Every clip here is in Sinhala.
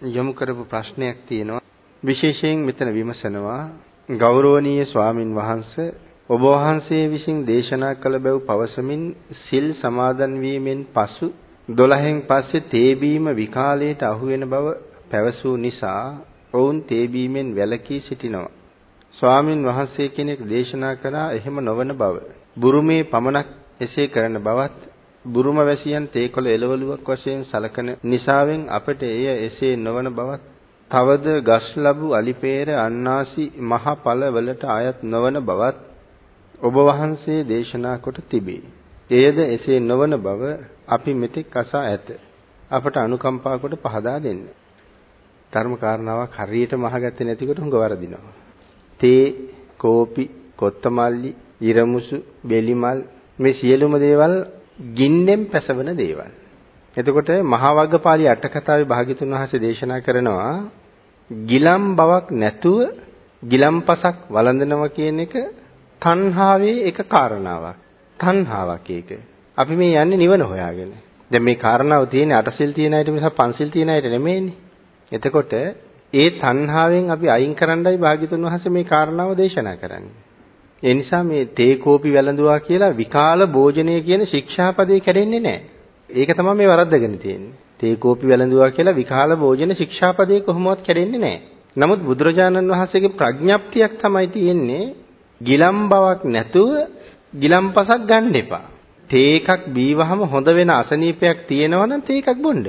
යොමු කරපු ප්‍රශ්නයක් තියෙනවා. විශේෂයෙන් මෙතන විමසනවා ගෞරවනීය ස්වාමින් වහන්සේ ඔබ වහන්සේ විසින් දේශනා කළ බැව් පවසමින් සිල් සමාදන් වීමෙන් පසු 12න් පස්සේ තේ බීම විකාලයට අහු වෙන බව පැවසූ නිසා ඔවුන් තේ බීමෙන් වැළකී සිටිනවා. ස්වාමින් වහන්සේ කෙනෙක් දේශනා කළා එහෙම නොවන බව. බුරුමේ පමණක් එසේ කරන බවත් බුරුම වැසියන් තේකොළ එළවලුවක් වශයෙන් සලකන නිසාවෙන් අපට එය එසේ නොවන බවත් තවද ගස් ලැබු අලිපේර අන්නාසි මහ ඵල වලට අයත් නොවන බවත් ඔබ වහන්සේ දේශනා කොට තිබේ. එයද එසේ නොවන බව අපි මෙතෙක් අසා ඇත. අපට අනුකම්පා කොට පහදා දෙන්න. ධර්ම කාරණාවක් හරියට මහගත්තේ නැතිකොට හුඟ වරදිනවා. තේ, කෝපි, කොත්තමල්ලි, ඉරමුසු, බෙලිමල් මේ සියලුම දේවල් ගින්නෙන් පැසවෙන දේවල්. එතකොට මහා වග්ගපාළි අට කතාවේ භාග්‍යතුන් වහන්සේ දේශනා කරනවා ගිලම් බවක් නැතුව ගිලම්පසක් වළඳනවා කියන එක තණ්හාවේ එක කාරණාවක්. තණ්හාවක් ඒක. අපි මේ යන්නේ නිවන හොයාගෙන. දැන් මේ කාරණාව තියෙන්නේ අටසිල් තියෙන අයට මිසක් පන්සිල් තියෙන අයට නෙමෙයිනේ. එතකොට ඒ තණ්හාවෙන් අපි අයින් කරන්නයි භාග්‍යතුන් වහන්සේ මේ කාරණාව දේශනා කරන්නේ. ඒ නිසා මේ තේ කෝපි වැළඳුවා කියලා විකාල භෝජනය කියන ශික්ෂාපදේ කැඩෙන්නේ නැහැ. ඒක තමයි මේ වරද්දගෙන තියෙන්නේ. තේ කෝපි වැළඳුවා කියලා විකාල භෝජන ශික්ෂාපදේ කොහොමවත් කැඩෙන්නේ නැහැ. නමුත් බුදුරජාණන් වහන්සේගේ ප්‍රඥප්තියක් තමයි තියෙන්නේ ගිලම් බවක් නැතුව ගිලම්පසක් ගන්න එපා. තේ එකක් බීවහම හොඳ වෙන අසනීපයක් තියෙනවා නම් තේ එකක් බොන්න.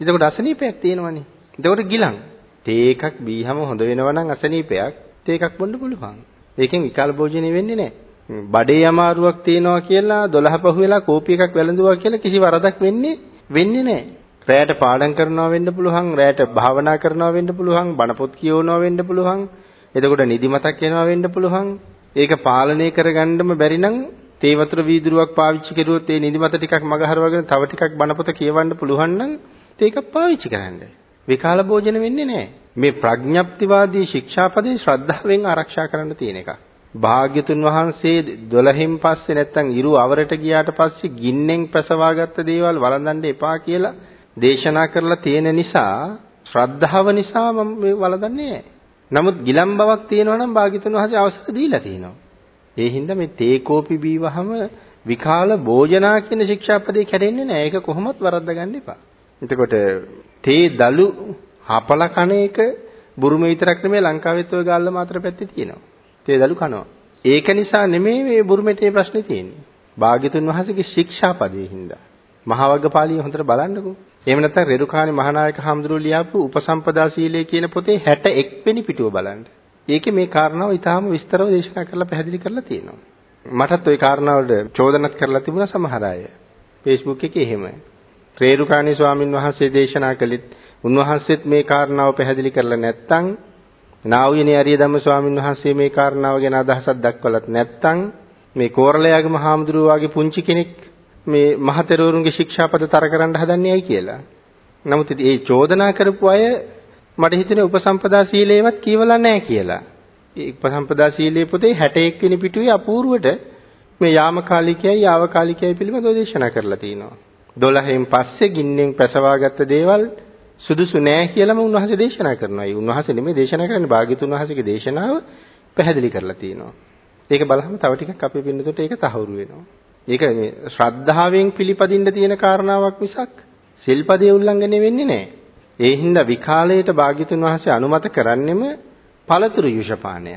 එතකොට අසනීපයක් තියෙනවනේ. එතකොට ගිලන්. තේ එකක් බීහම හොඳ වෙනවා නම් අසනීපයක් තේ එකක් බොන්න පුළුවන්. ඒකෙන් විකල් භෝජනෙ වෙන්නේ නැහැ. බඩේ අමාරුවක් තියෙනවා කියලා 12 පහ වෙලා කෝපි එකක් වැළඳුවා කියලා කිසි වරදක් වෙන්නේ වෙන්නේ නැහැ. රැයට පාඩම් කරනවා වෙන්න පුළුවන්, රැයට භාවනා කරනවා වෙන්න පුළුවන්, බණ පොත් කියවනවා වෙන්න පුළුවන්. එතකොට නිදිමතක් එනවා වෙන්න පුළුවන්. ඒක පාලනය කරගන්නම බැරි නම් තේ වතුර වීදුරුවක් පාවිච්චි කරුවොත් ඒ නිදිමත ටිකක් මගහරවගෙන තව ටිකක් බණ පොත කියවන්න පුළුවන් නම් ඒක පාවිච්චි කරන්න. විකාල භෝජන වෙන්නේ නැහැ. මේ ප්‍රඥප්තිවාදී ශික්ෂාපදේ ශ්‍රද්ධාවෙන් ආරක්ෂා කරන්න තියෙන එක. භාග්‍යතුන් වහන්සේ 12න් පස්සේ නැත්තම් ඉරු අවරට ගියාට පස්සේ ගින්නෙන් පැසවාගත්ත දේවල් වළඳන්න එපා කියලා දේශනා කරලා තියෙන නිසා ශ්‍රද්ධාව නිසා මම මේ වළඳන්නේ නමුත් ගිලම් බවක් තියෙනවා නම් භාග්‍යතුන් වහන්සේ අවසර දීලා තියෙනවා. ඒ හින්දා මේ තේකෝපි බීවහම විකාල භෝජනා කියන ශික්ෂාපදේ කැඩෙන්නේ නැහැ. ඒක කොහොමවත් වරද්ද ගන්න එපා. එතකොට තේ දලු හපල කන එක බුරුමේ විතරක් නෙමෙයි ලංකාවෙත් ඔය ගාල්ල මාතර පැත්තේ තියෙනවා. තේ දලු කනවා. ඒක නිසා නෙමෙයි මේ බුරුමේ තේ ප්‍රශ්නේ තියෙන්නේ. භාග්‍යතුන් වහන්සේගේ ශික්ෂාපදයේ හින්දා. මහා වග්ගපාලිය හොඳට බලන්නකෝ. එහෙම නැත්නම් රෙරුකාණේ මහානායක හාමුදුරුවෝ ලියාපු උපසම්පදා සීලය කියන පොතේ 61 වෙනි පිටුව බලන්න. ඒකේ මේ කාරණාව ඊටාම විස්තරව දේශනා කරලා පැහැදිලි කරලා තියෙනවා. මටත් ওই කාරණාවලට චෝදනත් කරලා තිබුණා සමහර අය. Facebook එකේ එහෙම. රේරුකාණේ ස්වාමින් වහන්සේ දේශනා කළෙත් උන්වහන්සේත් මේ කාරණාව පැහැදිලි කරලා නැත්නම් නාවුයනේ අරිය ධම්ම ස්වාමින් වහන්සේ මේ කාරණාව ගැන අදහසක් දක්වලත් නැත්නම් මේ කෝරළයාගේ මහාමුදුරුවෝ වගේ පුංචි කෙනෙක් මේ මහතෙරවරුන්ගේ ශික්ෂාපද තර කරන්න හදන්නේ ඇයි කියලා. නමුත් මේ චෝදනා කරපු අය මට හිතෙනවා උපසම්පදා සීලේවත් කියවලා නැහැ කියලා. ඒ උපසම්පදා සීලේ පොතේ 61 වෙනි පිටුවේ අපූර්වට මේ යාමකාලිකයයි යාවකාලිකයයි පිළිබඳව දේශනා කරලා තිනවා. 12න් පස්සේ ගින්නෙන් පැසවාගත්ත දේවල් සුදුසු නෑ කියලාම උන්වහන්සේ දේශනා කරනවා. ඒ උන්වහන්සේ නෙමෙයි දේශනා කරන්නේ භාග්‍යතුන් වහන්සේගේ දේශනාව පැහැදිලි කරලා තියෙනවා. ඒක බලහම තව ටිකක් අපේ පින්නතොට ඒක තහවුරු වෙනවා. ඒක මේ ශ්‍රද්ධාවෙන් පිළිපදින්න තියෙන කාරණාවක් මිසක් සිල්පදේ උල්ලංඝනය වෙන්නේ නැහැ. ඒ හින්දා විකාලයට භාග්‍යතුන් වහන්සේ අනුමත කරන්නෙම පළතුරු යුෂපානය.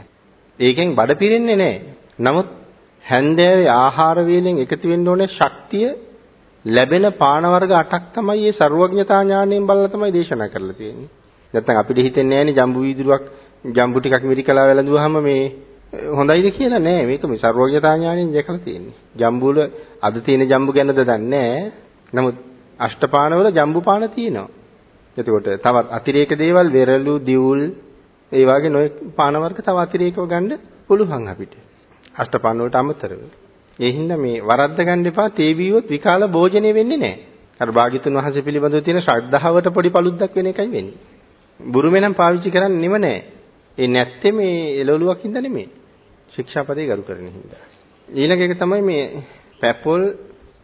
ඒකෙන් බඩ පිරෙන්නේ නැහැ. නමුත් හැන්දෑවේ ආහාර වේලෙන් එකතු වෙන්න ඕනේ ශක්තිය ලැබෙන පාන වර්ග 8ක් තමයි මේ ਸਰුවඥතා ඥාණයෙන් බලලා තමයි දේශනා කරලා තියෙන්නේ. නැත්නම් අපිට හිතෙන්නේ නැහැනේ ජම්බු වීදුරුවක් ජම්බු ටිකක් මිරිකලා වැළඳුවාම මේ හොඳයිද කියලා නෑ මේක මේ ਸਰුවඥතා ඥාණයෙන් දැකලා තියෙන්නේ. ජම්බු වල අද තියෙන ජම්බු ගැනද දන්නේ නමුත් අෂ්ටපාන වල ජම්බු පාන තියෙනවා. එතකොට තවත් අතිරේක දේවල් වෙරළු, දිවුල් ඒ වගේ නොයෙක් පාන වර්ග තව අතිරේකව ගන්න පුළුවන් අපිට. අෂ්ටපාන වලට අමතරව. ඒ හින්දා මේ වරද්ද ගන්න එපා තේ බීවොත් විකාල භෝජනය වෙන්නේ නැහැ. අර භාග්‍යතුන් වහන්සේ පිළිබඳව තියෙන ශ්‍රද්ධාවට පොඩි paluddක් වෙන එකයි වෙන්නේ. බුරුමේ නම් පාවිච්චි කරන්නේ නෙම නෑ. ඒ නැත්තේ මේ එළවලුවක් හින්දා නෙමෙයි. ශික්ෂාපදේ ගරු කරන හින්දා. ඊළඟ එක තමයි මේ පැපොල්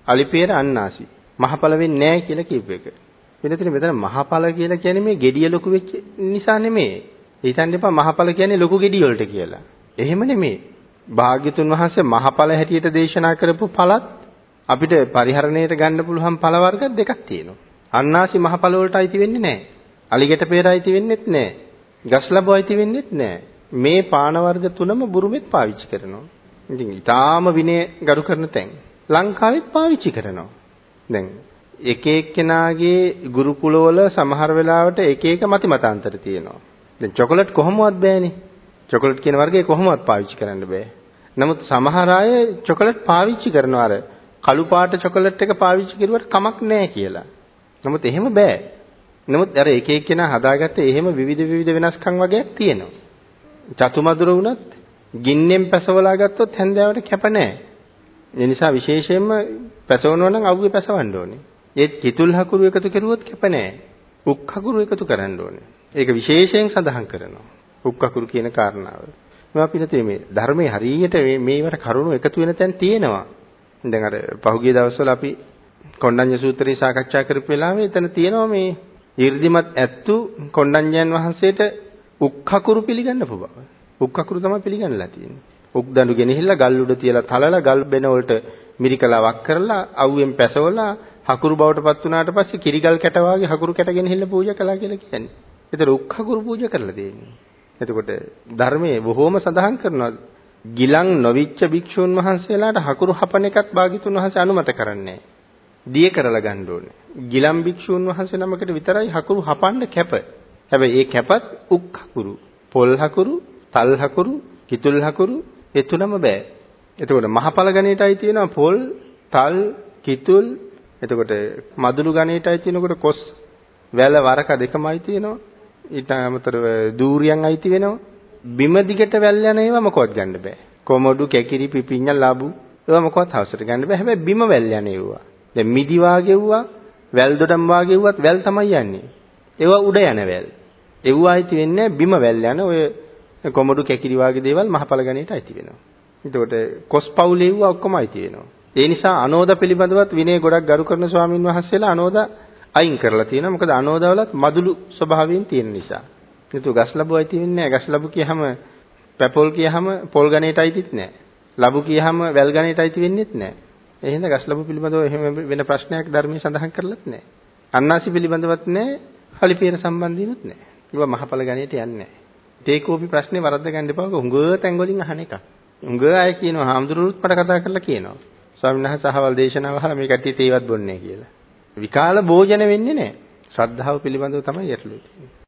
අලිපේර අන්නාසි. මහපල වෙන්නේ නැහැ කියලා කියපු එක. වෙනතන මෙතන මහපල කියලා කියන්නේ මේ gediya ලොකු වෙච්ච නිසා නෙමෙයි. හිතන්න එපා මහපල කියන්නේ ලොකු gediya වලට කියලා. එහෙම නෙමෙයි. භාග්‍යතුන් වහන්සේ මහපල හැටියට දේශනා කරපු පළත් අපිට පරිහරණයට ගන්න පුළුවන් පළ වර්ග දෙකක් තියෙනවා. අන්නාසි මහපල වලට අයිති වෙන්නේ නැහැ. අලිගැට peer අයිති වෙන්නේත් නැහැ. ගස් ලැබු අයිති වෙන්නේත් නැහැ. මේ පාන වර්ග තුනම බුරුමෙත් පාවිච්චි කරනවා. ඉතින් ඊටාම විනය ගරු කරන තැන් ලංකාවෙත් පාවිච්චි කරනවා. දැන් එක එක්කෙනාගේ ගුරුකුලවල සමහර වෙලාවට එක එක මති මතාන්තර තියෙනවා. දැන් චොකලට් කොහොමවත් බෑනේ. චොකලට් කියන වර්ගය කොහොමවත් පාවිච්චි කරන්න බෑ. නමුත් සමහර අය චොකලට් පාවිච්චි කරනවා අර කළු පාට චොකලට් එක පාවිච්චි කරුවට කමක් නැහැ කියලා. නමුත් එහෙම බෑ. නමුත් අර එක එක්කෙනා හදාගත්තේ එහෙම විවිධ විවිධ වෙනස්කම් වගේක් තියෙනවා. චතුමදුර වුණත් ගින්නෙන් පැසවලා ගත්තොත් හැන්දෑවට කැප නැහැ. ඒ නිසා විශේෂයෙන්ම පැසවනවා නම් අවුවේ පැසවන්න ඕනේ. ඒත් කිතුල් හකුරු එකතු කරුවොත් කැප නැහැ. උක් හකුරු එකතු කරන්න ඕනේ. ඒක විශේෂයෙන් සඳහන් කරනවා. උක් හකුරු කියන කාරණාව. මම අපිට මේ ධර්මයේ හරියට මේ මේවට කරුණු එකතු වෙන තැන් තියෙනවා. දැන් අර පහුගිය දවස්වල අපි කොණ්ඩඤ්ඤ සූත්‍රය සාකච්ඡා කරපු වෙලාවේ එතන තියෙනවා මේ ඊර්දිමත් ඇත්තු කොණ්ඩඤ්ඤයන් වහන්සේට උක්කකුරු පිළිගන්නපු බව. උක්කකුරු තමයි පිළිගන්නලා තියෙන්නේ. උක් දඬු ගෙනහිල්ලා ගල් උඩ තියලා තලලා ගල් බෙන වලට මිරිකලා වක් කරලා අවුවෙන් පැසවලා හකුරු බවට පත් වුණාට පස්සේ කිරිගල් කැට වාගේ හකුරු කැට ගෙනහිල්ලා පූජා කළා කියලා කියන්නේ. ඒතර උක්කකුරු පූජා කරලා දෙන්නේ. එතකොට ධර්මයේ බොහෝම සඳහන් කරනවා ගිලන් නොවිච්ච භික්ෂුන් වහන්සේලාට හකුරු හපන එකත් භාග්‍යතුන් වහන්සේ අනුමත කරන්නේ දිය කරලා ගන්න ඕනේ. ගිලන් භික්ෂුන් වහන්සේ නමකට විතරයි හකුරු හපන්න කැප. හැබැයි ඒ කැපත් උක් හකුරු, පොල් හකුරු, තල් හකුරු, කිතුල් හකුරු ඒ තුනම බෑ. එතකොට මහපල ගණේටයි තියෙනවා පොල්, තල්, කිතුල්. එතකොට මදුළු ගණේටයි තියෙනකොට කොස්, වැල, වරක දෙකමයි තියෙනවා. ඊට අමතරව දූරියන් අයිති වෙනවා. බිම දිගට වැල් යන ඒවා මොකවත් ගන්න බෑ. කොමඩු, කැකිරි, පිපිඤ්ඤා, ලබු ඒවා මොකවත් හවසට ගන්න බෑ. හැබැයි බිම වැල් යන ඒවා. දැන් මිදි වාගෙව්වා, වැල් දොඩම් වාගෙව්වත් වැල් තමයි යන්නේ. ඒවා උඩ යන වැල්. ඒවා අයිති වෙන්නේ බිම වැල් යන ඔය කොමඩු කැකිරි වාගේ දේවල් මහපල ගණේට අයිති වෙනවා. එතකොට කොස් පවුලේ ඒවා ඔක්කොම අයිති වෙනවා. ඒ නිසා අනෝද පිළිබඳවත් විනය ගොඩක් ගරු කරන ස්වාමින් වහන්සේලා අනෝද අයින් කරලා තියෙනවා. මොකද අනෝදවලත් මදුළු ස්වභාවයෙන් තියෙන නිසා. ඒතු ගස් ලැබුවයි තියෙන්නේ නැහැ. ගස් ලැබු කියහම පැපොල් කියහම පොල් ගණේට අයිතිත් නැහැ. ලැබු කියහම වැල් ගණේට අයිති වෙන්නේත් නැහැ. ඒ හින්දා ගස් ලැබු පිළිබඳව එහෙම වෙන ප්‍රශ්නයක් ධර්මයේ සඳහන් කරලත් නැහැ. අන්නාසි පිළිබඳවත් නැහැ. හලිපේර සම්බන්ධීනුත් නැහැ. ඒවා මහපල ගණේට යන්නේ නැහැ. තේකෝපි ප්‍රශ්නේ වරද්ද ගන්න එපා. හුඟ තැන් වලින් අහන එකක්. හුඟ අය කියනවා හාමුදුරුවෝත් මට කතා කරලා කියනවා. ස්වාමීන් වහන්සේ අහවල් දේශනාව අහලා මේ කට්ටිය තේවත් බොන්නේ කියලා. විකාල භෝජන වෙන්නේ නැහැ. ශ්‍රද්ධාව පිළිබඳව තමයි යටලුව තියෙන්නේ.